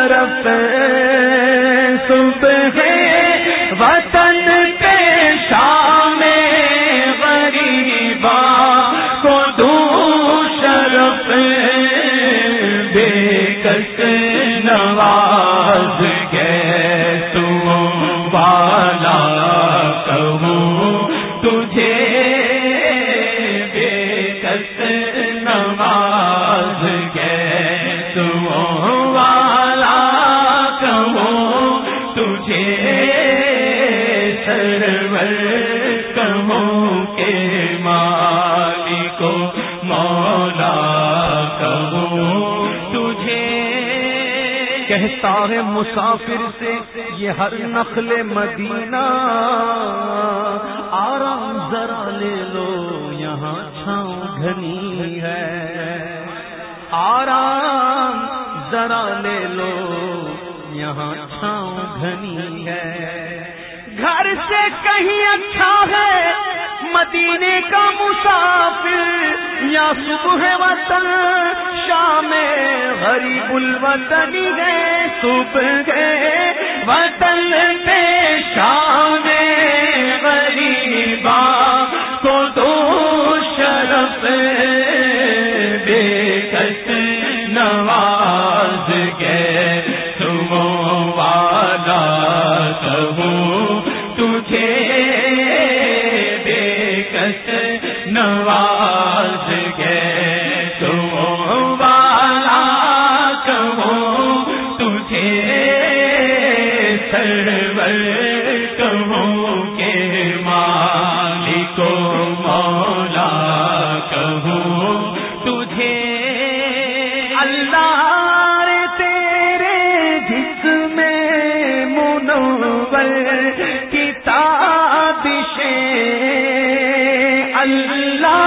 طرف سب ہے وطن مسافر سے، یہ ہر نقل مدینہ، آرام ذرا لے لو، یہاں چھاؤں گھنی ہے. آرام ذرا لے لو، یہاں چھاؤں گھنی ہے۔ گھر سے کہیں اچھا ہے، مدینے کا مسافر، یا صبح وطن شام غریب الوطنی ہے صبح گئے وطن پہ شام غریبا کو دو شرف بے کس نواز گئے کہوں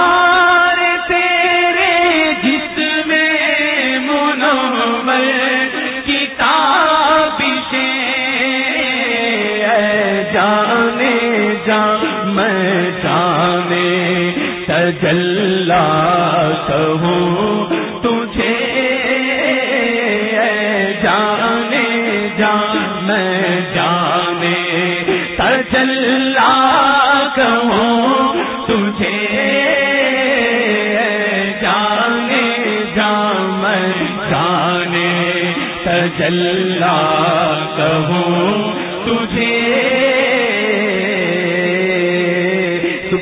تجھے جانے جان میں جانے تجلا کہوں تجھے۔ جانے جان میں جانے تجلا کہوں تجھے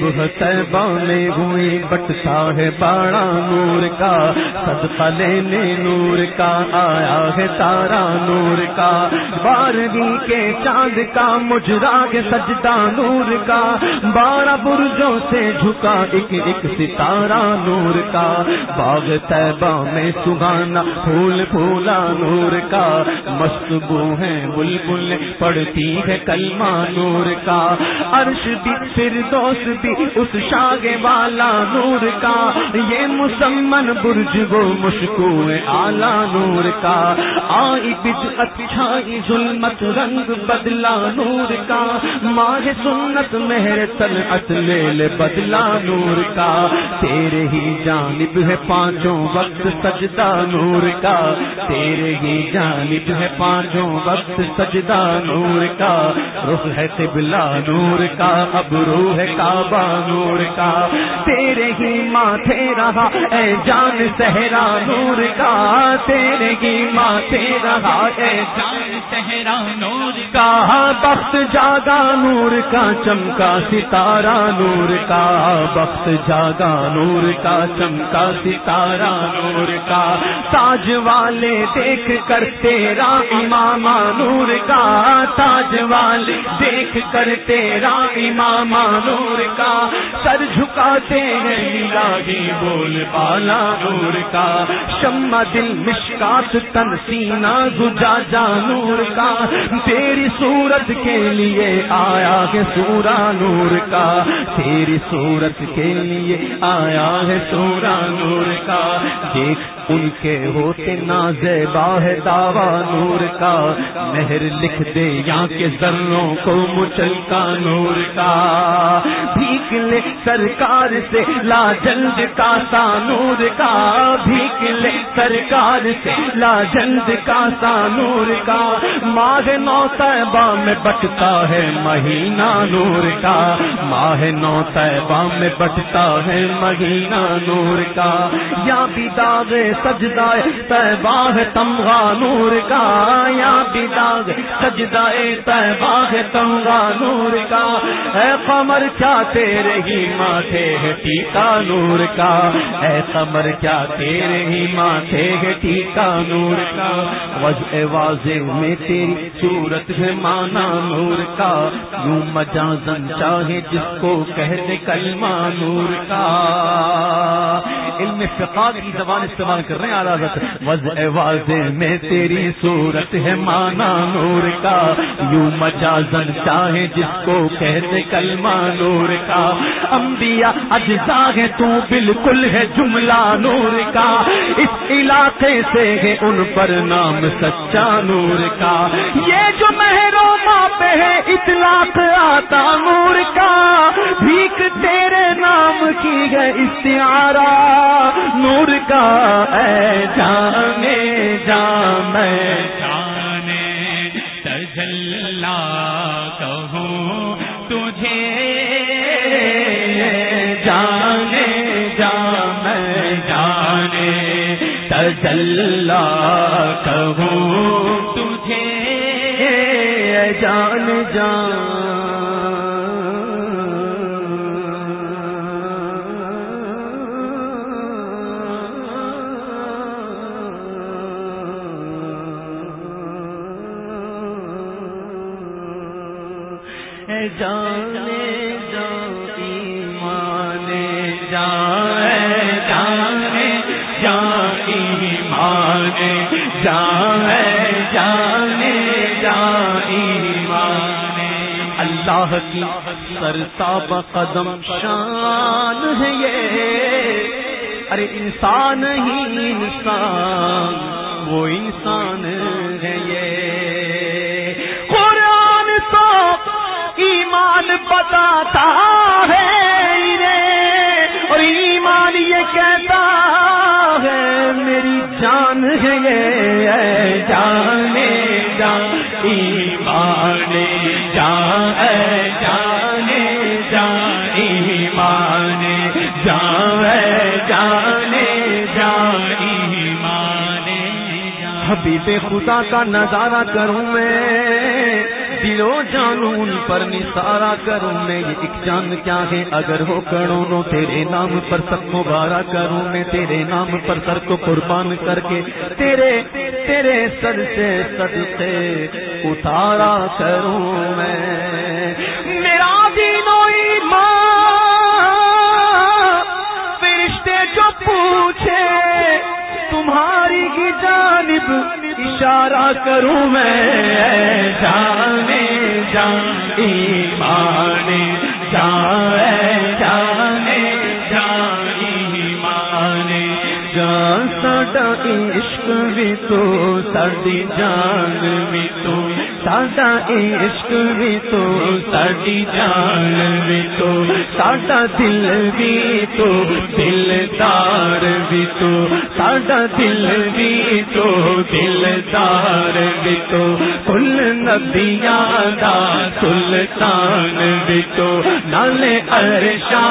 صبح میں ہوئی بٹتا ہے باڑا نور کا، صدقہ لینے نور کا، آیا ہے تارا نور کا۔ بارگی کے چاند کا مجرا کے سجدہ نور کا۔ بارہ برجوں سے جھکا ایک ایک ستارہ نور کا۔ باغ طیبہ میں سگانا، پھول پھولا نور کا۔ مست بو ہے، بلبل پڑتی ہے کلمہ نور کا۔ عرش بھی پھر دوست بھی اس شاگ والا نور کا، یہ مسمن برج وہ مشکو آلہ نور کا۔ آئی بج اچھائی ظلمت رنگ بدلا نور کا۔ ماہ سنت مہر تن اصل بدلا نور کا۔ تیرے ہی جانب ہے پانچوں وقت سجدہ نور کا۔ تیرے ہی جانب ہے پانچوں وقت سجدہ نور کا۔ رخ ہے قبلہ نور کا، اب روح ہے کعبہ نور کا، تیرے ہی ماتھے رہا۔ اے جان سہرا نور کا، تیرے ہی ماتھے رہا۔ اے جان سہرا نور کا، بخت جاگا نور کا، چمکا ستارہ نور کا۔ بخت جاگا نور کا، چمکا ستارہ نور کا۔ تاج والے دیکھ کر تیرا امام نور کا۔ تاج والے دیکھ کر تیرا امام نور کا۔ سر جھکاتے ہیں ہی بول بالا نور کا شمع دل مشکات تن سینا گجا جا نور کا تیری صورت کے لیے آیا ہے سورا نور کا تیری صورت کے لیے آیا ہے سورا نور کا دیکھ ان کے ہوتے ناز باہ دعوا نور کا، مہر لکھ دے یہاں کے ذروں کو مچل کا نور کا۔ بھیک لے سرکار سے لا جلد کا سا نور کا۔ بھیک لے سرکار سے لا جلد کا سا نور کا۔ ماہ نو طیبہ میں بٹتا ہے مہینہ نور کا۔ ماہ نو طیبہ میں بٹتا ہے مہینہ نور کا۔ یا بھی داغ سجدہ تیبہ ہے تمغا نور کا، یا بھی داغ سجدہ تیبہ ہے تمغا نور کا۔ اے قمر، کیا تیرے ہی ماتھے ہے ٹیکا نور کا؟ اے قمر، کیا تیرے ہی ماتھے ہے ٹیکا نور کا؟ وجہ واضح میں تیری صورت ہے مانا نور کا۔ یوں مجازن چاہے جس کو کہہ دے کلمہ نور کا۔ علم فقہ کی زبان استعمال کر رہے ہیں عدالت وضع واضح میں تیری صورت ہے مانا نور کا۔ یوں مجازن چاہے جس کو کہتے کلمہ نور کا۔ انبیاء اجزا ہے تو بالکل ہے جملہ نور کا۔ اس علاقے سے ہے ان پر نام سچا نور کا۔ یہ جو مہروں پہ ہے اطلاق آتا نور کا۔ بھیک تیرے نام کی ہے، استعارہ۔ نور کا اے جانے جان جانے تجلا کہوں تجھے جانے جان جانے تجلا کہوں تجھے جان جان جانے جانے جانی اللہ کی سرتاب قدم شان ہے یہ۔ ارے انسان ہی انسان، وہ انسان ہے یہ۔ قرآن تو ایمان بتاتا جانے جان ایمان جان جانے جان ایمان جان جانے جان ایمان حبیب خدا کا نظارہ کروں میں دلو جانو ان پر نثارا کروں میں۔ یہ ایک چاند کیا ہے؟ اگر ہو کرو تیرے نام پر سب کو بارہ کروں میں۔ تیرے نام پر سر کو قربان کر کے، تیرے تیرے سر سے سر سے اتارا کروں میں۔ میرا دینو فرشتے جو پوچھے، تمہاری کی جانب اشارہ کروں میں۔ جانے جان، ایمان جان جان ساڈا عشق بھی تو ساری جان بھی تو۔ ساڈا عشق بھی تو ساری جان بھی تو ساڈا دل بھی تو دل دار بھی تو ساڈا دل بھی تو دل دار بھی تو، کل نبیا دا سلطان بھی تو، نالے ارشا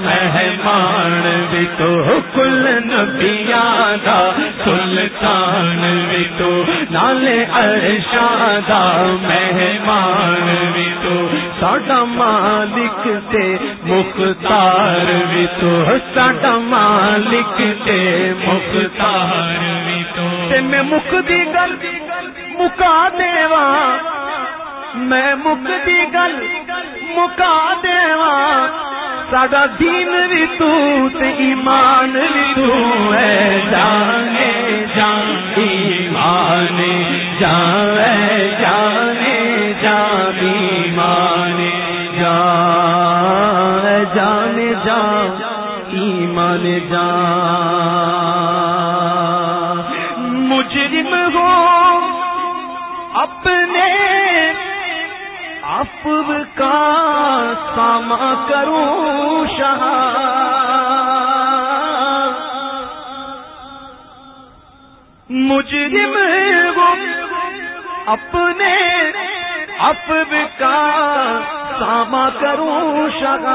مہمان بھی تو، کل نبیا دا سلطان بھی تو، نالے سدا مہمان بھی تو ساڈا مالک تے مختار بھی تو ساڈا مالک تے مختار بھی تو میں مک دی گل مکا دیوا میں مک دی گل مکا دیوا ساڈا دین بھی تو تے ایمان بھی تو ہے، جانے جان ایمان جانے جانے جانی مانے جان جانے جان ایمان جان مجرم ہو، اپنے افو کا ساما کروں شاہ۔ مجرم وہ اپنے افو کا ساما کروں شاہ۔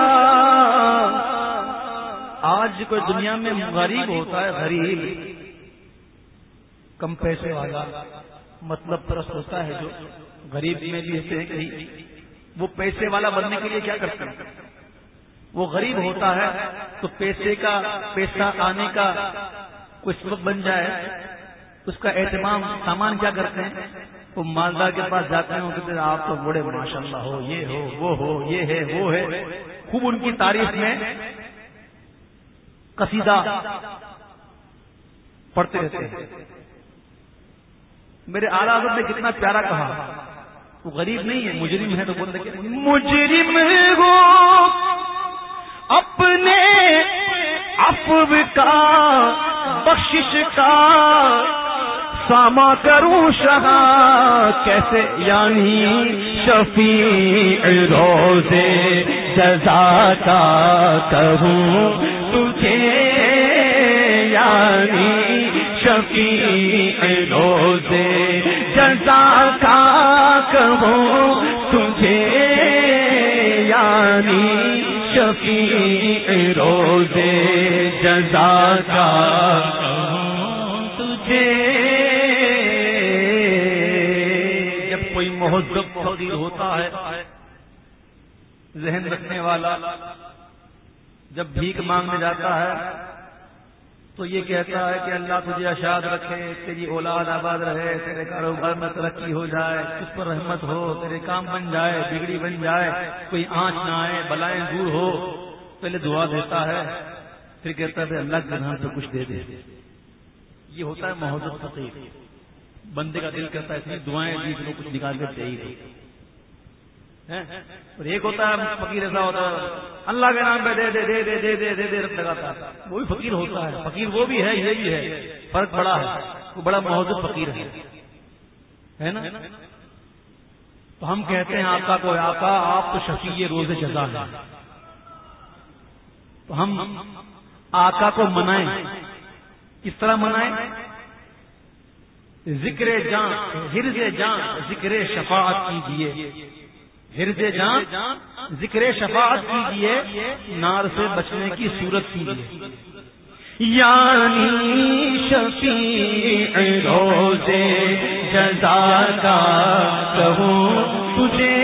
آج کوئی دنیا میں غریب ہوتا ہے، غریب۔ کم پیسے والا۔ مطلب پرست ہوتا ہے جو غریب میں بھی ہوتے ہیں، کہیں۔ وہ پیسے والا بننے کے لیے کیا کرتے ہیں؟ وہ غریب ہوتا ہے تو پیسے کا، پیسہ آنے کا کوئی سبب بن جائے، اس کا اہتمام سامان کیا کرتے ہیں؟ وہ مالدار کے پاس جاتے ہیں کہتے ہیں، آپ تو بڑے ماشاء اللہ ہو، یہ ہو، وہ ہو، یہ ہے، وہ ہے۔ خوب ان کی تاریخ میں قصیدہ پڑھتے رہتے ہیں۔ میرے آلہ نے کتنا پیارا کہا وہ غریب نہیں ہے، مجرم ہے تو بول بولتے مجرم ہو۔ اپنے افو کا، بخشش کا ساما کروں شاہ۔ کیسے؟ یعنی شفیع روزے جزا کا کہوں تجھے یعنی شفیع روزے جزا کا کہوں تجھے یعنی شفیع روزے جزا کا تجھے۔ جب کوئی مہذب فقیر ہوتا ہے، ذہن رکھنے والا جب بھیک مانگنے جاتا ہے تو یہ کہتا ہے کہ اللہ تجھے اشاد رکھے، تیری اولاد آباد رہے، تیرے کاروبار میں ترقی ہو جائے، اس پر رحمت ہو، تیرے کام بن جائے، بگڑی بن جائے، کوئی آنچ نہ آئے، بلائیں دور ہو۔ پہلے دعا دیتا ہے، پھر کہتا ہے اللہ کے نام پہ کچھ دے دے۔ یہ ہوتا ہے محبت فقیر۔ بندے کا دل کرتا ہے اتنی دعائیں دی کچھ نکال کے دے ہی اور ایک ہوتا ہے فقیر ایسا ہوتا ہے۔ اللہ کے نام پہ دے دے دے دے دے دے دے دے لگاتا ہے۔ وہ بھی فقیر ہوتا ہے۔ فقیر وہ بھی ہے، یہ بھی ہے۔ فرق بڑا ہے۔ وہ بڑا محدود فقیر ہے۔ نا؟ تو ہم کہتے ہیں آقا کو آقا آپ تو شفیع روز جزا ہے تو ہم آقا کو منائیں۔ کس طرح منائیں؟ ذکر جان ہرز جان، ذکر شفاعت کیجیے۔ ہرد جان ذکر شفاعت کیجیے نار سے بچنے کی صورت کیجیے یعنی شفیع روزے جزا کا کہوں تجھے۔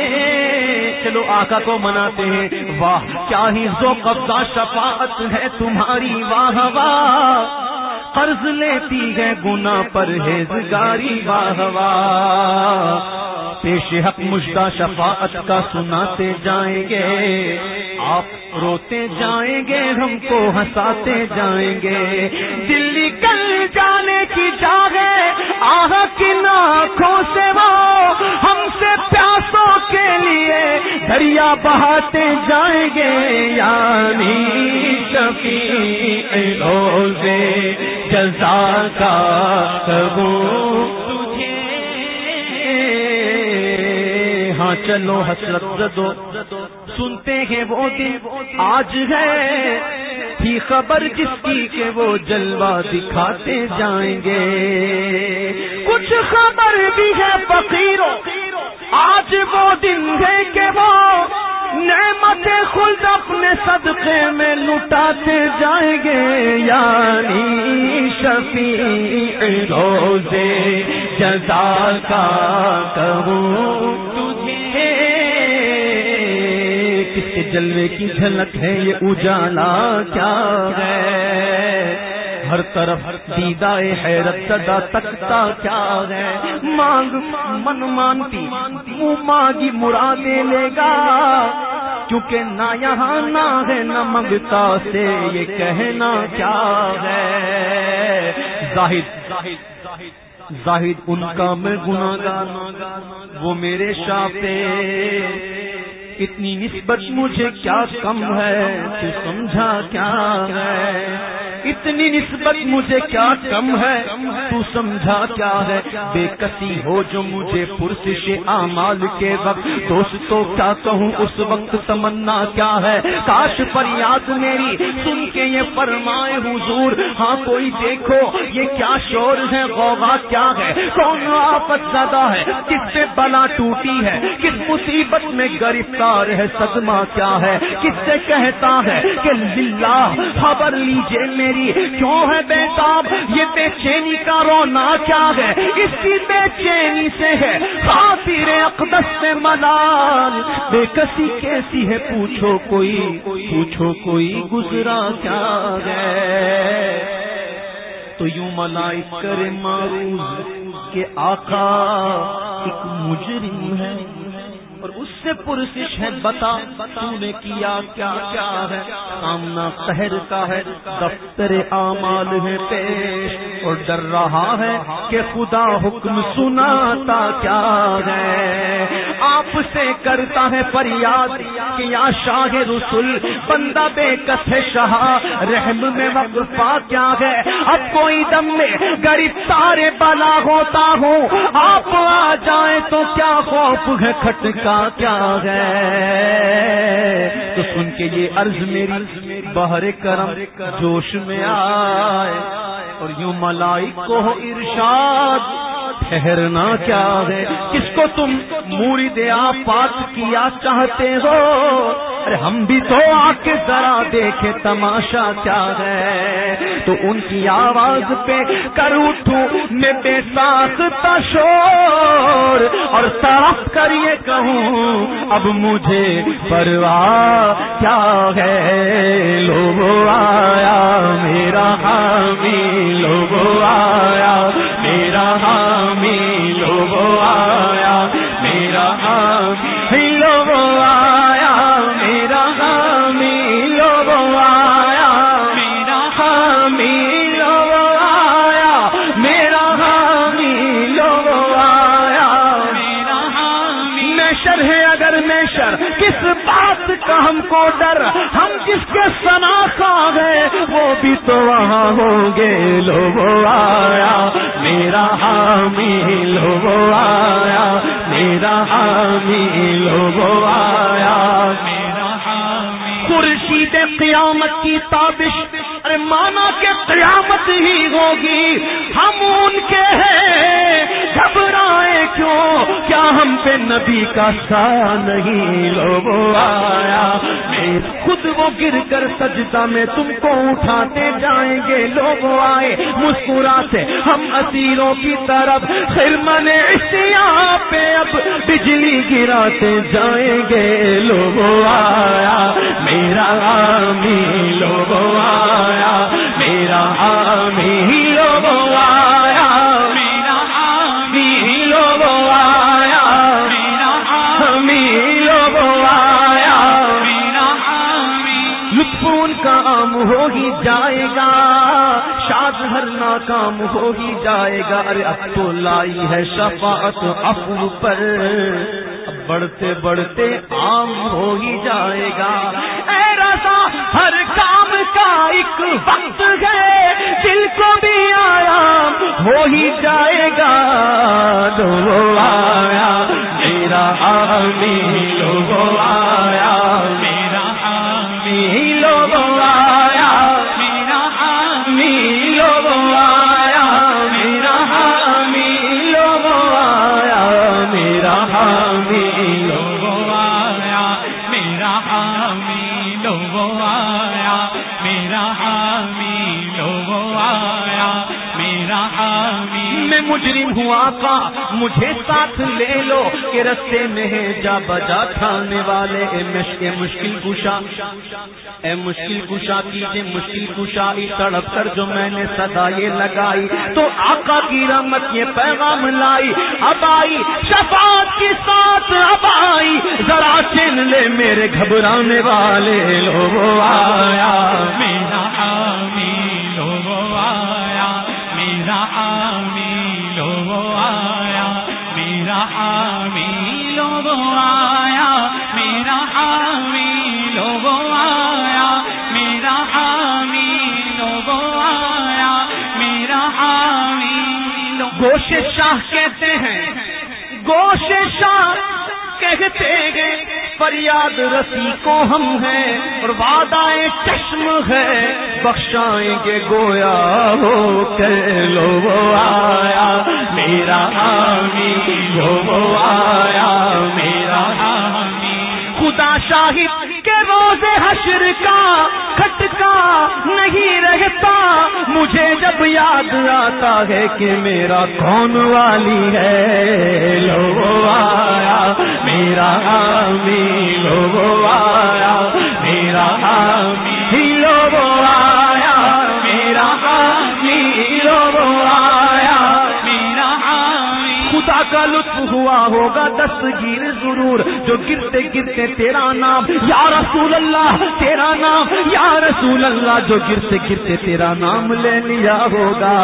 چلو آقا کو مناتے ہیں واہ کیا ہی زو قبضہ شفاعت ہے تمہاری واہ واہ۔ قرض لیتی ہے گنا پر ہیزگاری واہ واہ۔ پیش حق مجدہ شفاعت کا سناتے جائیں گے۔ آپ روتے جائیں گے، ہم کو ہنساتے جائیں گے۔ دلی کل جانے کی جاگے آہ کی ناکھوں سے وہ ہم سے پیاسوں کے لیے دریا بہاتے جائیں گے۔ یعنی شفیع روزے جزا کا تجھے ہاں چلو حسرت دو سنتے ہیں وہ دن، آج ہے۔ تھی خبر جس کی کہ وہ جلوہ دکھاتے جائیں گے۔ کچھ خبر بھی ہے فقیروں، آج وہ دن ہے کہ وہ نعمت خود اپنے صدقے میں لٹاتے جائیں گے۔ یعنی شفیع روزے جزا کا کہوں۔ کے جلوے کی جھلک ہے، یہ اجالا کیا ہے؟ ہر طرف دیدا حیرت سدا تکتا کیا ہے؟ مانگ من مانتی، منہ مانگی مرادے لے گا۔ کیونکہ نہ یہاں نہ ہے، نہ منگتا سے یہ کہنا کیا ہے؟ زاہد زاہد ان کا میں گناگار وہ میرے شاپے اتنی نسبت مجھے کیا کم ہے؟ تو سمجھا کیا ہے؟ اتنی نسبت مجھے کیا کم ہے؟ تو سمجھا کیا ہے؟ بے کسی ہو جو مجھے پرسش اعمال کے وقت دوستوں کیا کہوں؟ اس وقت تمنا کیا ہے؟ کاش پر یاد میری سن کے یہ فرمائے حضور ہاں کوئی دیکھو، یہ کیا شور ہے؟ غوغا کیا ہے؟ کون آفت زدہ ہے؟ کس سے بلا ٹوٹی ہے؟ کس مصیبت میں گرفتار ہے؟ صدمہ کیا ہے؟ کس سے کہتا ہے کہ للہ، خبر لیجیے میری کیوں ہے بیتاب یہ بے چینی کا رونا کیا ہے؟ اس کی بے چینی سے ہے خاطر اقدس سے ملال۔ بے کسی کیسی ہے؟ پوچھو کوئی پوچھو کوئی گزرا کیا ہے؟ تو یوں ملائی کرے معروف کہ آقا ایک مجرم ہے اور اس سے پرسش ہے، بتا، تو نے کیا کیا کیا ہے؟ سامنا شہر کا ہے، دفتر اعمال ہے پیش۔ اور ڈر رہا ہے کہ خدا حکم سناتا کیا ہے۔ آپ سے کرتا ہے فریاد کہ یا شاہ رسول، بندہ بے کس ہے شاہ؟ رحم میں وقفہ کیا ہے؟ اب کوئی دم میں گرفتار بلا ہوتا ہوں۔ آپ آ جائیں تو کیا خوف ہے؟ کھٹکا کیا ہے تو سن کے یہ عرض میری بہر کرم جوش میں آئے اور یوں ملائی کو ارشاد، ٹھہرنا کیا ہے؟ کس کو تم موری دیا پات کیا چاہتے ہو؟ ارے ہم بھی تو آ کے ذرا دیکھے تماشا کیا ہے۔ تو ان کی آواز پہ کر اٹھوں میں بے ساختہ شور۔ اور صاف کر یہ کہوں، اب مجھے پرواہ کیا ہے۔ لوگ آیا، میرا حامی لوگ آیا، میرا حامی۔ تو وہاں ہوں گے لوگ آیا، میرا حامی لوگ آیا، میرا حامی لوگ آیا، میرا خورشید قیامت کی تابش، ارے مانا کہ قیامت ہی ہوگی، ہم ان کے ہیں، گھبرائے کیوں؟ کیا ہم پہ نبی کا سایہ نہیں لوگ آیا؟ خود وہ گر کر سجدہ میں تم کو اٹھاتے جائیں گے۔ لوگ آئے مسکراتے ہم اسیروں کی طرف خرمن پہ اب بجلی گراتے جائیں گے۔ لوگ آیا۔ میرا آمی لوگ آیا۔ میرا آمی لوگ ہو ہی جائے گا۔ شاد ہر ناکام ہو ہی جائے گا۔ ارے اب تو لائی ہے شفاعت افو پر۔ اب بڑھتے بڑھتے عام ہو ہی جائے گا۔ اے رضا، ہر کام کا ایک وقت ہے۔ دل کو بھی آیا ہو ہی جائے گا۔ دو آیا، میرا آمی لو آیا، میرا آمی آمی ہوں آقا مجھے ساتھ لے لو کہ رستے میں ہے جا بجا کھانے والے۔ اے مشکل کشا، اے مشکل کشا کیجیے مشکل کشا تڑپ کر جو میں نے سدا یہ لگائی۔ تو آقا کی رحمت یہ پیغام لائی۔ اب آئی، شفاعت کے ساتھ اب آئی۔ ذرا چن لے میرے گھبرانے والے۔ لوگ آیا، میرا آمی لوگ آیا، میرا آمی لوگ آیا، میرا آمی لوگ آیا، میرا آمی لوگ آیا، میرا آمی لوگ آیا، میرا آمی لوگ گوش شاہ کہتے ہیں، گوش شاہ کہتے ہیں، فریاد رسی کو ہم ہیں اور وعدہ چشم ہے۔ بخشائیں گے گویا ہو لو وہ آیا، میرا حامی لو وہ آیا، میرا حامی خدا شاہد کے روز حشر کا کھٹکا نہیں رہتا، مجھے جب یاد آتا ہے کہ میرا کون والی ہے، لو آیا، میرا حامی لو آیا، میرا حامی کا لطف ہوا ہوگا، دستگیر ضرور، جو گرتے گرتے تیرا نام، یا رسول اللہ، تیرا نام، یا رسول اللہ، جو گرتے گرتے تیرا نام لے لیا ہوگا۔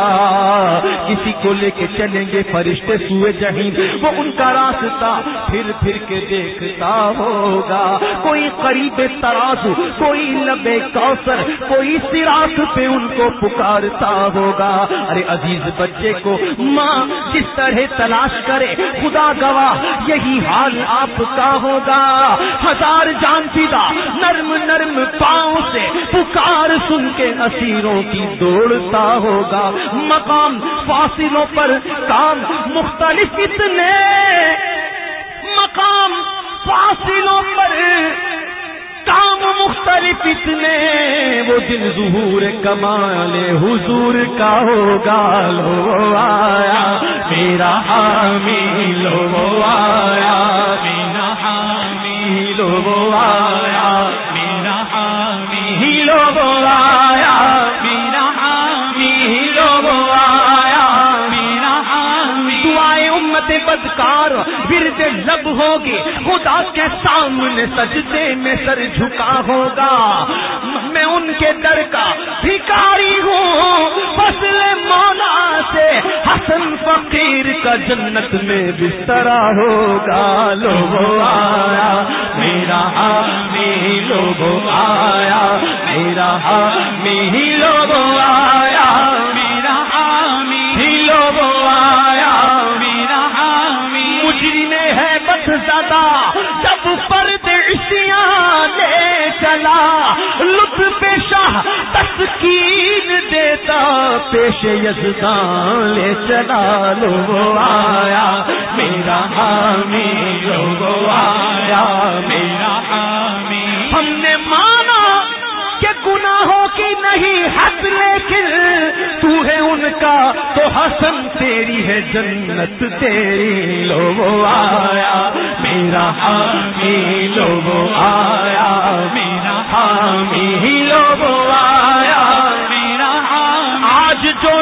کسی کو لے کے چلیں گے فرشتے سوئے جہین وہ ان کا راستہ پھر پھر کے دیکھتا ہوگا۔ کوئی قریب ترازو کوئی لبے کوثر، کوئی سراخ پہ ان کو پکارتا ہوگا۔ ارے عزیز بچے کو، ماں، جس طرح تلاش کر کرے، خدا گواہ، یہی حال آپ کا ہوگا۔ ہزار جان پیدا نرم نرم پاؤں سے پکار سن کے اسیروں کی دوڑتا ہوگا۔ مقام فاصلوں پر کام، مختلف اتنے۔ مقام فاصلوں پر کام مختلف اتنے، وہ دن ظہور کمال حضور کا ہوگا، لو آیا، میرا حامی، لو آیا، میرا حامی، لو آیا۔ امت ورد لب ہوگی۔ خدا کے سامنے سجدے میں سر جھکا ہوگا۔ میں ان کے در کا بھکاری ہوں۔ فصل مولا سے حسن فقیر کا جنت میں بسترا ہوگا۔ لوگ آیا، میرا آمی لوگ آیا۔ میرا آمی لوگ آیا۔ زدہ جب پرد لے چلا، لطف شاہ تسکین دیتا، پیش یزدان لے چلا لو آیا، میرا حامی لو آیا، میرا حامی۔ ہم نے مانا کہ گناہوں کی نہیں حد لیکن تو ہے ان کا تو حسن، تیری ہے جنت، تیری لو آیا۔ میرا حامی لو آیا، میرا حامی لو آیا، میرا آج جو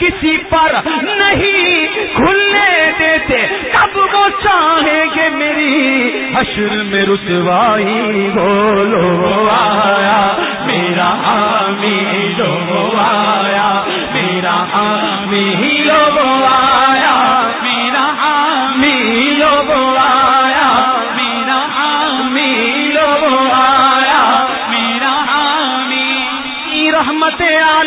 کسی پر نہیں کھلنے دیتے، کب وہ چاہیں گے میری؟ حشر میں رسوائی بولو آیا، میرا حامی لو آیا، میرا حامی لو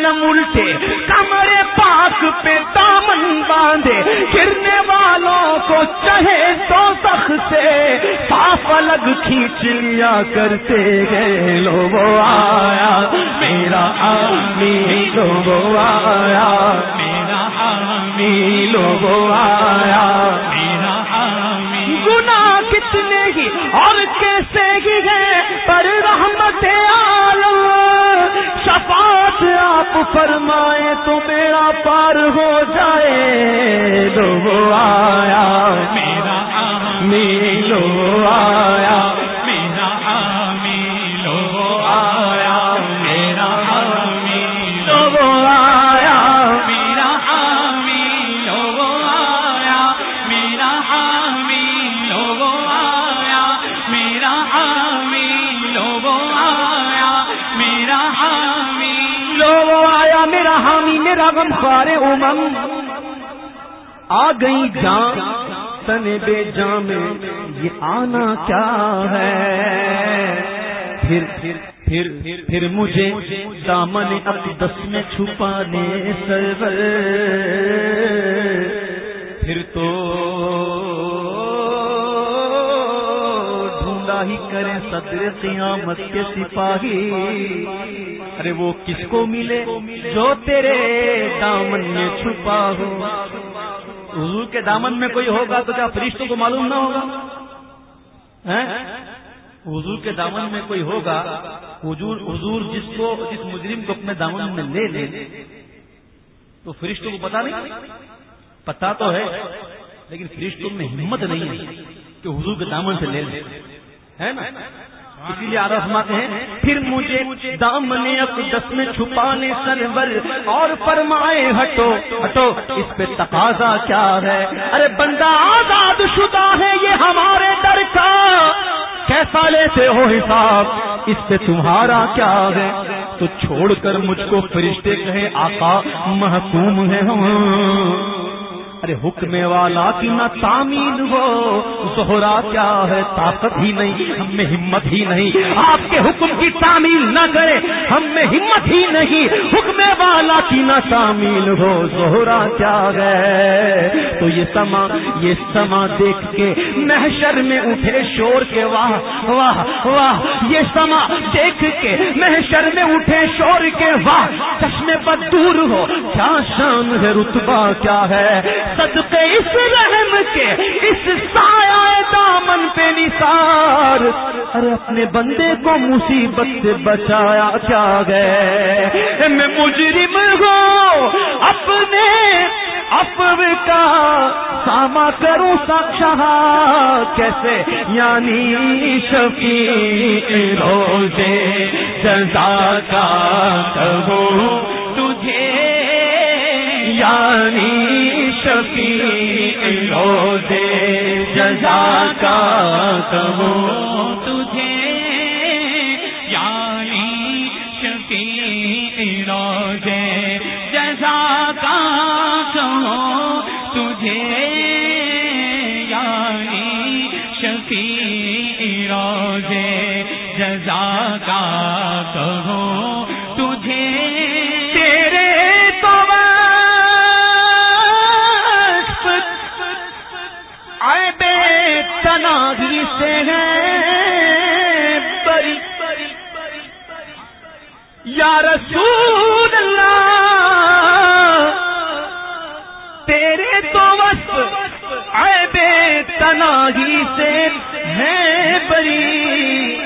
عالم الٹے کمرے پاک پہ دامن باندھے، گرنے والوں کو چہے تو تخ سے پاپ الگ کھینچ لیا کرتے گئے لوگ آیا، میرا آمی لوگ آیا، میرا آمی لوگ آیا۔ آپ فرمائے تو میرا پار ہو جائے۔ لو آیا میرا میلو آیا۔ حامی میرا غم امم۔ آ گئی جان تن بے جام یہ آنا کیا ہے؟ پھر پھر پھر پھر مجھے دامن اقدس میں چھپانے سرور۔ پھر تو ڈھونڈا ہی کریں صدر قیامت کے سپاہی۔ ارے وہ کس کو ملے جو تیرے دامن میں چھپا ہو؟ حضور کے دامن میں کوئی ہوگا تو کیا فرشتوں کو معلوم نہ ہوگا؟ حضور کے دامن میں کوئی ہوگا؟ حضور حضور جس کو، جس مجرم کو اپنے دامن میں لے لے، تو فرشتوں کو پتا نہیں؟ پتا تو ہے، لیکن فرشتوں میں ہمت نہیں ہے کہ حضور کے دامن سے لے لے۔ ہے نا؟ اسی لیے آرسماتے ہیں، پھر مجھے دامن اقدس میں چھپانے سرور اور فرمائے، ہٹو ہٹو، اس پہ تقاضا کیا ہے؟ ارے بندہ، آزاد شدہ ہے یہ ہمارے در کا۔ کیسا لیتے ہو حساب؟ اس پہ تمہارا کیا ہے؟ تو چھوڑ کر مجھ کو فرشتے کہے آقا، محکوم ہے ہم۔ ارے حکم والا کی نہ تعمیل ہو، زہرا کیا ہے؟ طاقت ہی نہیں، ہم میں ہمت ہی نہیں۔ آپ کے حکم کی تعمیل نہ کرے، ہم میں ہمت ہی نہیں۔ حکم والا کی نہ تعمیل ہو، زہرا کیا ہے؟ تو یہ سما یہ سما دیکھ کے محشر میں اٹھے شور کے، واہ واہ واہ۔ یہ سما دیکھ کے محشر میں اٹھے شور کے، واہ۔ میں بدور ہو۔ کیا شان ہے رتبہ، کیا ہے صدقے اس رحم کے، اس سایہ دامن پہ نثار۔ ارے اپنے بندے کو مصیبت سے بچایا کیا گئے؟ میں مجرم ہوں، اپنے افو کا ساما کروں سکشا کیسے؟ یعنی شفیع روزے جزا کا کہوں تجھے۔ یعنی شفیع روزے جزا کا کہوں تجھے۔ یعنی شفیع روزے جزا کا تجھے یعنی شفیع روزے جزا کا کہوں تجھے تیرے تو آئے بے تناگری سے ہے بری۔ یا رسول اللہ تو وصف آئے بے سے ہے بری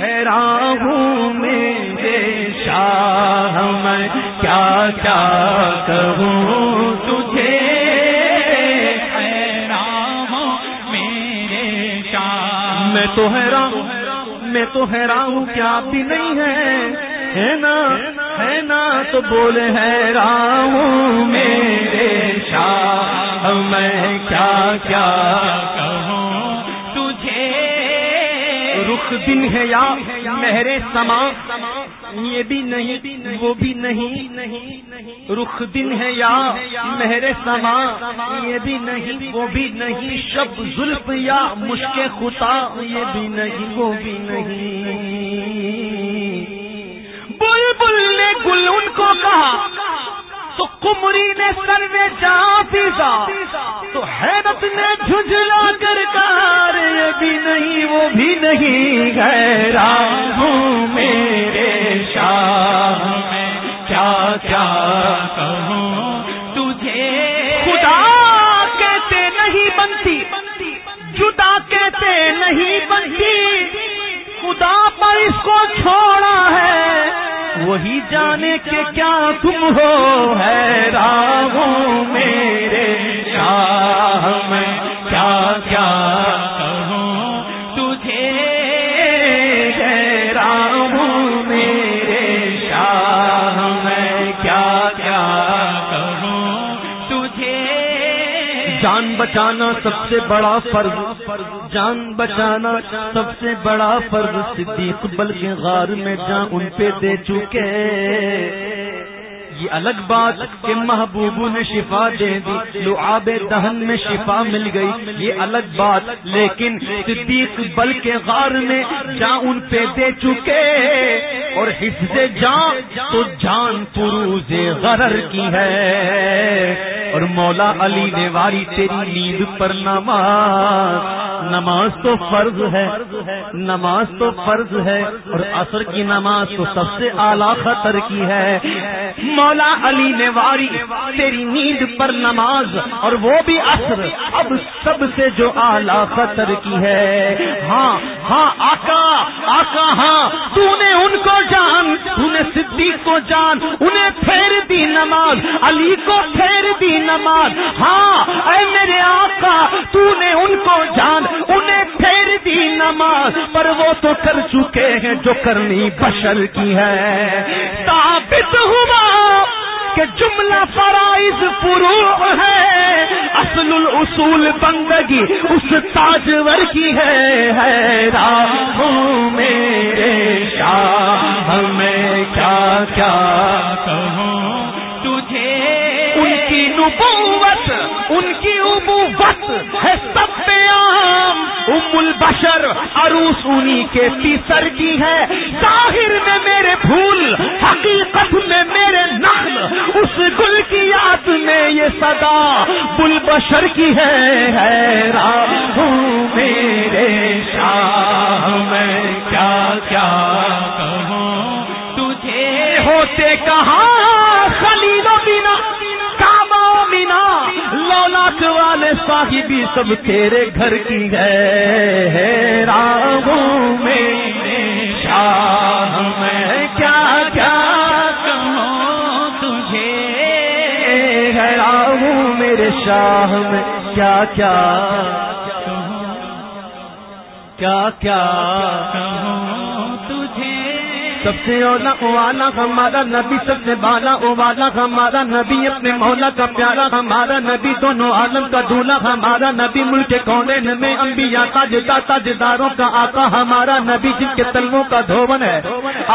حیران ہوں میرے شاہ میں کیا کیا کہوں تجھے؟ حیران ہوں میرے شاہ۔ میں تو حیران میں تو حیران ہوں، کیا بھی نہیں ہے نا؟ ہے نا تو بولے حیران ہوں میرے شاہ میں کیا کیا کہوں؟ تجھے رخ دن ہے یا مہرے سما، یہ بھی نہیں، وہ بھی نہیں۔ رخ دن ہے یا مہر سما، یہ بھی نہیں، وہ بھی نہیں۔ شب زلف یا مشک خطا، یہ بھی نہیں، وہ بھی نہیں۔ بل بل نے گل ان کو کہا، تو کمری نے سر میں جا پیسا تو حیرت نے جھجلا کر کار یہ بھی نہیں، وہ بھی نہیں گہرا ہوں میرے شاہ۔ ہو ہے راہوں میرے شاہ، میں کیا کیا کہوں؟ تجھے راہوں میرے شاہ، میں کیا کیا کہوں؟ تجھے جان بچانا سب سے بڑا فرض، جان بچانا سب سے بڑا فرض، صدیق بلکہ غار میں جان ان پہ دے چکے۔ یہ الگ بات کہ محبوب نے شفا دے دی، لعاب دہن میں شفا مل گئی، یہ الگ بات، لیکن صدیق بل کے غار میں جان ان پہ دے چکے اور حفظ جان تو جان پروز غرر کی ہے۔ اور مولا علی نے واری تیری نیند پر نماز۔ نماز تو فرض ہے، نماز تو فرض ہے، اور عصر کی نماز تو سب سے اعلیٰ خطر کی ہے۔ مولا علی نے واری تیری نیند پر نماز، اور وہ بھی عصر۔ اب سب سے جو اعلیٰ خطر کی ہے۔ ہاں ہاں آقا آقا ہاں تو نے ان کو جان تو نے صدیق کو جان، انہیں پھیر دی نماز، علی کو پھیر دی نماز. ہاں اے میرے آقا تو نے ان کو جان، انہیں پھیر دی نماز، پر وہ تو کر چکے ہیں جو کرنی بشر کی ہے۔ ثابت ہوا کہ جملہ فرائض فروع ہے، اصل الاصول بندگی اس تاجور کی ہے۔ راہوں میرے شاہ میں کیا کیا کہوں؟ تجھے نبوت، ان کی ابوت ہے سب پہ عام۔ ام البشر عروس انہی کے تیسر کی ہے۔ ظاہر میں میرے پھول، حقیقت میں میرے نخل، اس گل کی یاد میں یہ صدا بل بشر کی ہے۔ میرے شاہ، میں کیا کیا کہوں؟ تجھے ہوتے کہاں؟ والے صاحبی سب تیرے گھر کی ہے راہوں میں شاہ میں۔ کیا کیا کہوں تجھے؟ ہے راہوں میرے شاہ میں۔ کیا کیا کیا کیا کہوں؟ سب سے اولا والا ہمارا نبی، سب سے بالا والا ہمارا نبی، اپنے مولا کا پیارا ہمارا نبی، دونوں عالم کا دولہا ہمارا نبی، ملک کونے میں انبیاء کا جدا تاجداروں کا آقا ہمارا نبی، جن کے تلووں کا دھون ہے،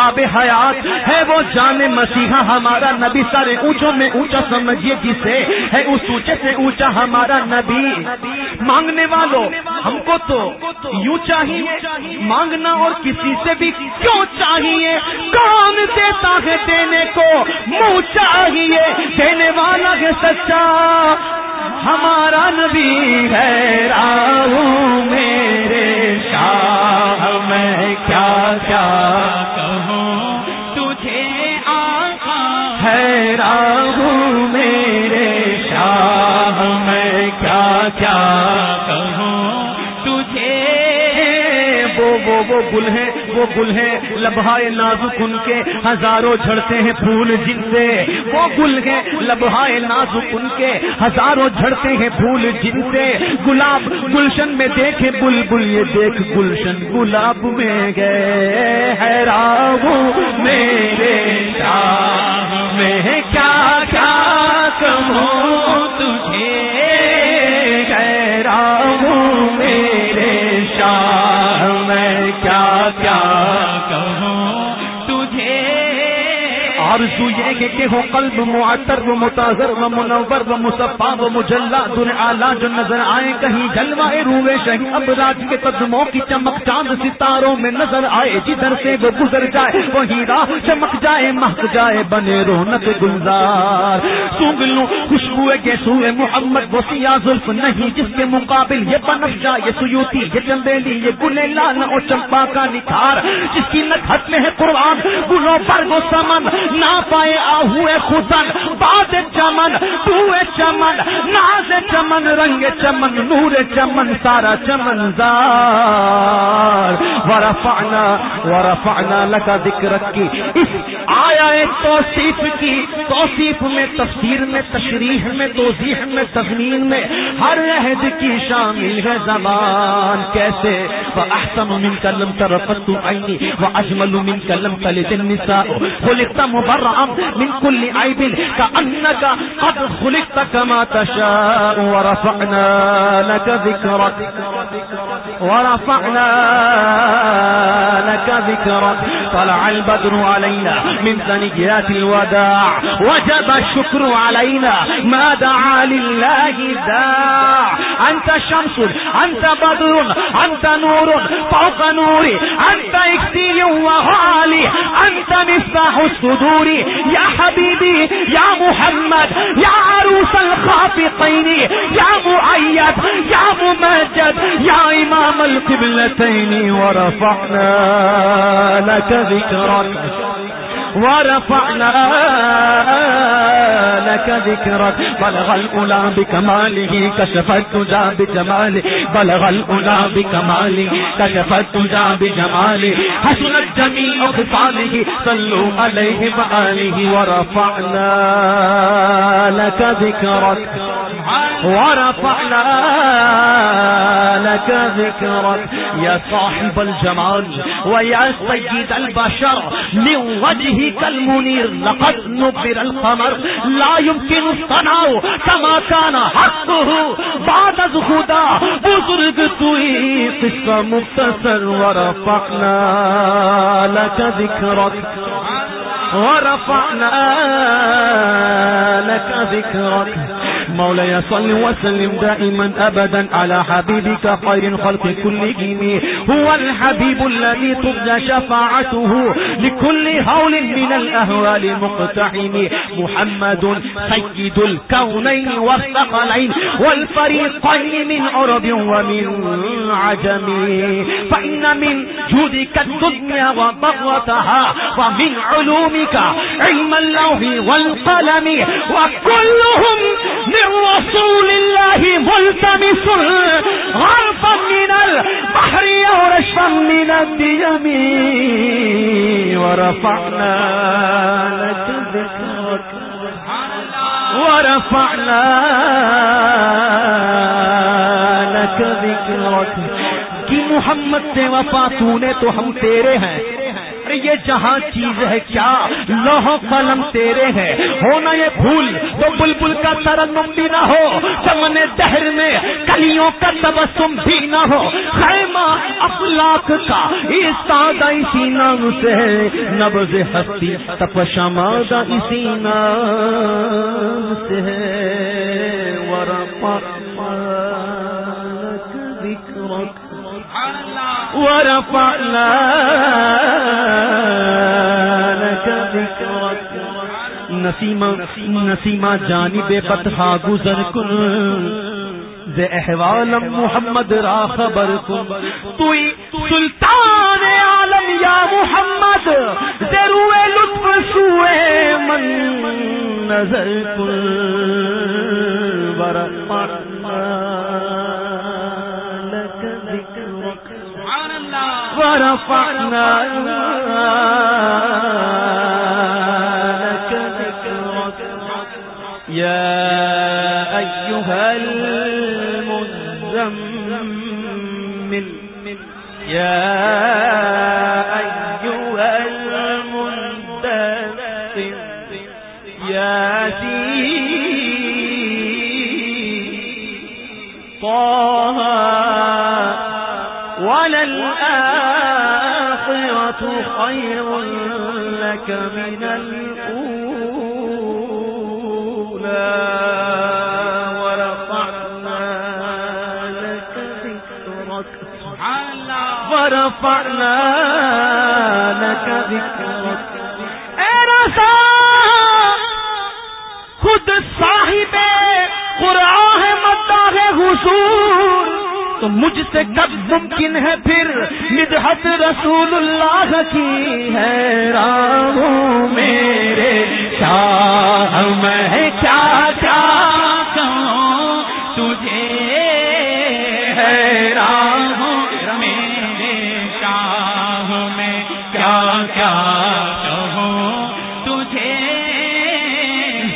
آب حیات ہے وہ جان مسیحا ہمارا نبی۔ سارے اونچوں میں اونچا سمجھیے جسے ہے، اس اونچے سے اونچا ہمارا نبی۔ مانگنے والوں، ہم کو تو یوں چاہیے، مانگنا اور کسی سے بھی کیوں چاہیے؟ کون دیتا ہے دینے کو منہ چاہیے، دینے والا ہے سچا۔ ہمارا نبی ہے راہو میرے شاہ، میں کیا کیا کہوں؟ تجھے آقا ہے راہو میرے شاہ، میں کیا کیا کہوں؟ تجھے وہ وہ وہ گل ہیں وہ گل ہیں، لبہائے نازک ان کے ہزاروں جھڑتے ہیں پھول جن سے وہ گل ہیں، لبہائے نازک ان کے ہزاروں جھڑتے ہیں پھول جن سے گلاب گلشن میں دیکھے بل بل یہ دیکھ گلشن گلاب میں گئے۔ ہے راہو میرے شاہ میں کیا کیا کہوں آرزو یہ کہ کہ ہو قلب معطر و متاثر و منور و مصفا و مجلہ دن آلہ جو نظر آئے، کہیں جلوائے روئے شہی اب راج کے قدموں کی چمک چاند ستاروں میں نظر آئے، جدھر سے وہ گزر جائے، وہی راہ چمک جائے، مہک جائے بنے رونق گلزار۔ سونگ لوں خوشبو کے سوئے محمد، وہ سیاہ زلف نہیں، جس کے مقابل یہ بنف جائے سیوتی یہ چندیلی، یہ گلے لال اور چمپا کا نکھار جس کی نکھت میں ہے قرآن، گلوں پر وہ سمن نہ پائے آہوے خسن باد چمن توے چمن، ناز چمن، رنگ چمن، نور چمن، سارا چمن زار۔ ورفعنا ورفعنا لکا ذکر کی۔ اس آیا توصیف کی۔ توصیف میں، تفسیر میں، تشریح میں، توضیح میں تغمین میں۔ ہر عہد کی شامل ہے زبان۔ کیسے؟ وَأَحْسَنُ مِنْكَ لَمْ تَرَفَتُ عَيْنِي وَأَجْمَلُ مِنْكَ لَمْ تَلِدِ النِّسَاءُ۔ خُلِقْتَ مُبَرَّعًا مِنْ كُلِّ عَيْبٍ كَأَنَّكَ قَدْ خُلِقْتَ كَمَا تَشَاءُ وَرَفَعْنَا لَكَ ذِكْرَكَ ورفعنا لك ذكرك طلع البدر علينا من ثنيات الوداع وجب الشكر علينا ما دعا لله داع أنت شمس، أنت بدر، أنت نور، فوق نوري أنت إكسي وغالي، أنت مفتاح الصدور. يا حبيبي، يا محمد، يا عروس الخافقين، يا مؤيد، يا ممجد، يا إمام القبلتين. ورفعنا لك ذكرك ورفعنا لك ذكرك بلغ الأولى بكماله كشف التجا بجماله. بلغ الأولى بكماله كشف التجا بجماله. حسنت جميع خصاله، صلوا عليه وآله ورفعنا لك ذكرك ورفعنا لك ذكرك يا صاحب الجمال ويا سيد البشر من وجهك المنير لقد نبر القمر لا يمكن الصناع كما كان حقه بعد خدا بزرگ توی قصة مختصر ورفعنا لك ذكرك ورفعنا لك ذكرك مولاي، صل وسلم دائما أبدا على حبيبك خير الخلق كلهم. هو الحبيب الذي ترجى شفاعته لكل هول من الأهوال مقتحم. محمد سيد الكونين والثقلين والفريقين من عرب ومن عجم. فإن من جودك الدنيا وبغوتها ومن علومك علم اللوح والقلم، وكلهم من رسول الله ملتمس غرفا من البحر ورشفا من الديم ورفعنا لك ذكرك ورفعنا لك ذكرك. کہ محمد سے وفا تو نے تو ہم تیرے ہیں. یہ جہاں چیز ہے کیا؟ لوہ قلم تیرے ہے ہونا یہ پھول تو بلبل کا ترنم بھی نہ ہو۔ چمن دہر میں کلیوں کا تبسم بھی نہ ہو۔ خیمہ افلاق کا استاد اسی نام سے نبز ہستی تپشماد اسی نام سے ہے۔ ورفعنا نسیمہ نسیمہ جانب بطحا گزر کن۔ زے احوالم محمد را خبر کن۔ توی سلطان عالم یا محمد روئے لطف سوئے من نظر کن۔ ذكرك ورفعنا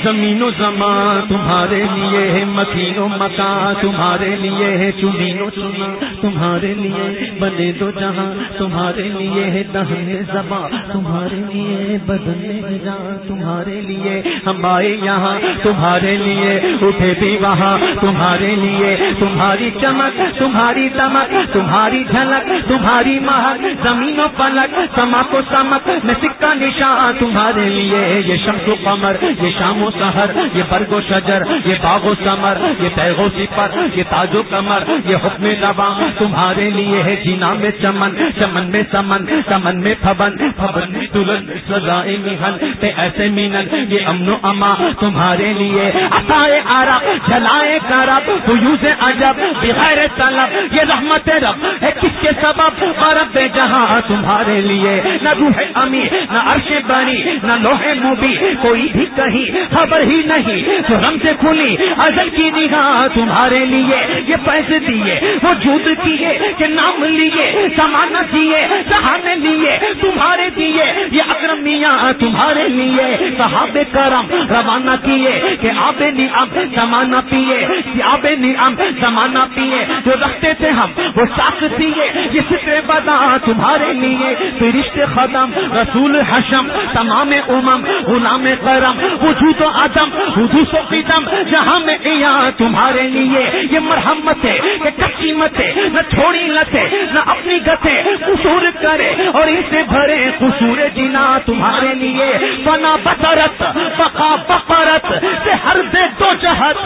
زمین و زمان تمہارے لیے ہے، مکین و مکان تمہارے لیے ہے، چنین و چنا تمہارے لیے بنے دو جہاں تمہارے لیے ہے دہنے زبان تمہارے لیے، بدن جان تمہارے لیے ہم آئے یہاں تمہارے لیے، اٹھے بھی وہاں تمہارے لیے تمہاری چمک، تمہاری دمک، تمہاری جھلک، تمہاری مہک، زمین و پلک سما کو سمک میں سکہ نشان تمہارے لیے یہ شمس و قمر، یہ شام و سہر یہ برگ و شجر، یہ باغ و سمر یہ پیغو سپر، یہ تاج و کمر یہ حکم نبا۔ تمہارے لیے ہے جینا میں چمن چمن میں سمن سمن میں پھبن پھبن میں دلن سزائے مہن تے ایسے مینن، یہ امن و اما۔ تمہارے لیے عطائے عرب، جلائے کرب حیوز عجب، بغیر طلب، یہ رحمت رب ہے کس کے سبب؟ عرب رب جہاں تمہارے لیے، نہ روح امی نہ عرش بنی، نہ لوہے مبی کوئی بھی کہیں۔ خبر ہی نہیں۔ تو رم سے کھلی ازل کی نگاہ تمہارے لیے۔ یہ پیسے دیے، وہ جھوٹ کیے کہ نام لیے سامان دیے سہانے لیے، تمہارے دیے۔ یہ اکرم میاں تمہارے لیے۔ صحاب کرم روانہ کیے کہ آب نعم سمانا پیے۔ آب نعم سمانا پیے۔ جو رکھتے تھے ہم، وہ ساخ دیے۔ یہ فکر بدا تمہارے لیے۔ فرشت ختم رسول حشم، تمام امم، غلام کرم، وجود و عدم حدوث و قدم جہاں میں یہاں تمہارے لیے۔ یہ مرحمت ہے کہ کچی ہے، نہ چھوڑی لتے نہ اپنی گتے قصور کرے اور اسے بھرے قصور جنا تمہارے لیے۔ بنا بطرت بقا بقرت، سے ہر دے دو جہت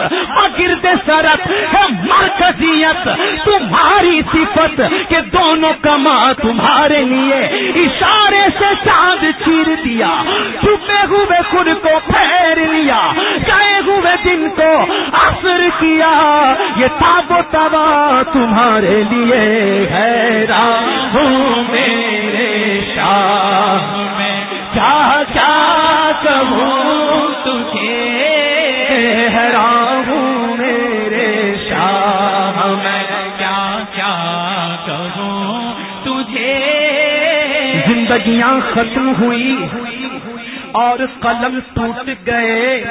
گرد سرت، ہے مرکزیت۔ تمہاری صفت کہ دونوں کما تمہارے لیے۔ اشارے سے چاند چیر دیا، چھپے ہوئے خود کو پھیر لیا۔ گئے ہوئے دن کو اثر کیا، یہ تاب و تبا تمہارے لیے ہے راہوں میرے شاہ میں۔ کیا کیا کہوں تجھے؟ حیران ہوں میرے شاہ میں۔ کیا کیا کہوں تجھے؟ زندگیاں ختم ہوئی۔ اور قلم ٹوٹ گئے،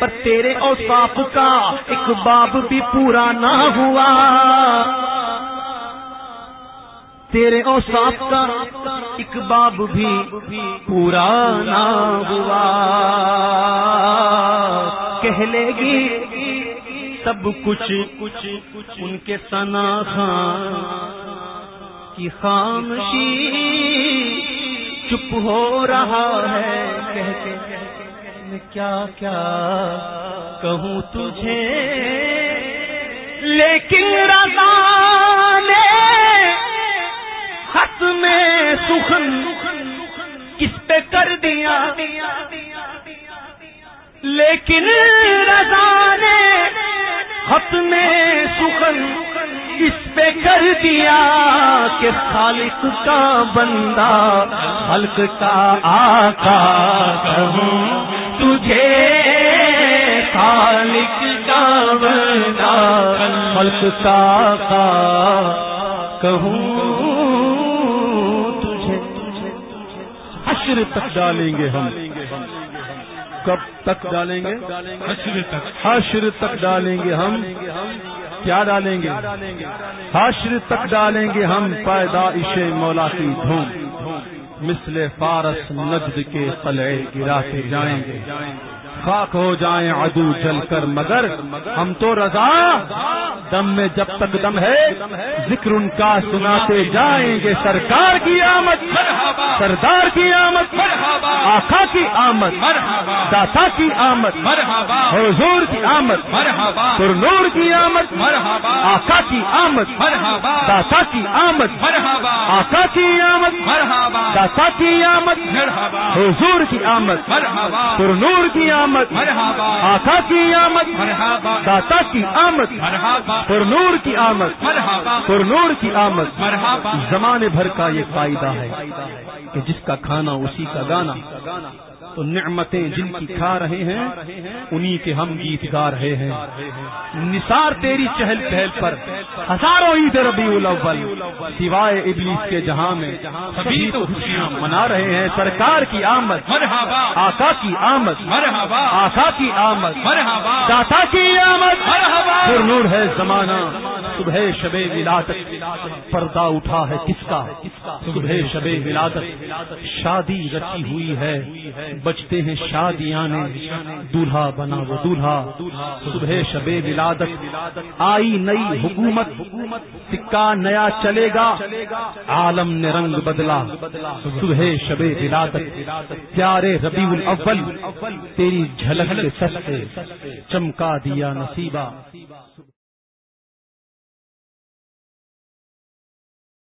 پر تیرے اوصاف کا ایک باب بھی پورا نہ ہوا۔ تیرے اوصاف کا ایک باب بھی پورا نہ ہوا۔ کہہ لے گی سب کچھ کچھ ان کے سنا خان کی خامشی۔ چپ ہو رہا ہے کہہ کے میں کیا کیا کہوں تجھے؟ لیکن رضا نے خط میں سخن کس پہ کر دیا۔ لیکن رضا نے خط میں سخن اس پہ کر دیا کہ خالق کا بندہ خلق کا آقا کہوں؟ تجھے خالق کا بندہ خلق کا آقا کہوں؟ تجھے حشر تک ڈالیں گے ہم۔ کب تک ڈالیں گے؟ حشر تک۔ حشر تک ڈالیں گے ہم۔ کیا ڈالیں گے؟ حشر تک ڈالیں گے ہم پیدائش مولا کی دھوم۔ مثل فارس نجد کے قلعے گراتے جائیں گے۔ خاک ہو جائیں عدو جل کر، مگر ہم تو رضا۔ دم میں جب تک دم ہے، ذکر ان کا سناتے جائیں گے۔ سرکار کی آمد سردار کی آمد۔ مرحبا کی آمد مرحبا داتا کی آمد مرحبا حضور کی آمد مرحبا پرنور کی آمد مرحبا آقا کی آمد مرحبا داتا کی آمد مرحبا آقا کی آمد مرحبا داتا کی آمد مرحبا حضور کی آمد مرحبا پرنور کی آمد مرحبا آقا کی آمد مرحبا داتا کی آمد مرحبا پرنور کی آمد مرحبا پرنور کی آمد مرحبا زمانے بھر کا یہ فائدہ ہے کہ جس کا کھانا اسی کا گانا تو نعمتیں جن کی کھا رہے ہیں انہی کے ہم گیت گا رہے ہیں۔ نثار تیری چہل پہل پر ہزاروں عید ربیع الاول سوائے ابلیس کے جہاں میں۔ سبھی تو خوشیاں منا رہے ہیں۔ سرکار کی آمد مرحبا۔ آقا کی آمد مرحبا۔ آقا کی آمد مرحبا۔ داتا کی آمد۔ مرحبا۔ نور ہے زمانہ صبح شب ولادت۔ پردہ اٹھا ہے کس کا؟ صبح شب ولادت۔ شادی رچی ہوئی ہے بچتے ہیں شادیاں دولہا بنا وہ دولہا۔ صبح شب ولادت۔ آئی نئی حکومت۔ سکہ نیا چلے گا۔ عالم نے رنگ بدلا۔ صبح شب ولادت۔ پیارے ربیع الاول۔ تیری جھلک کے سر سے چمکا دیا نصیبہ۔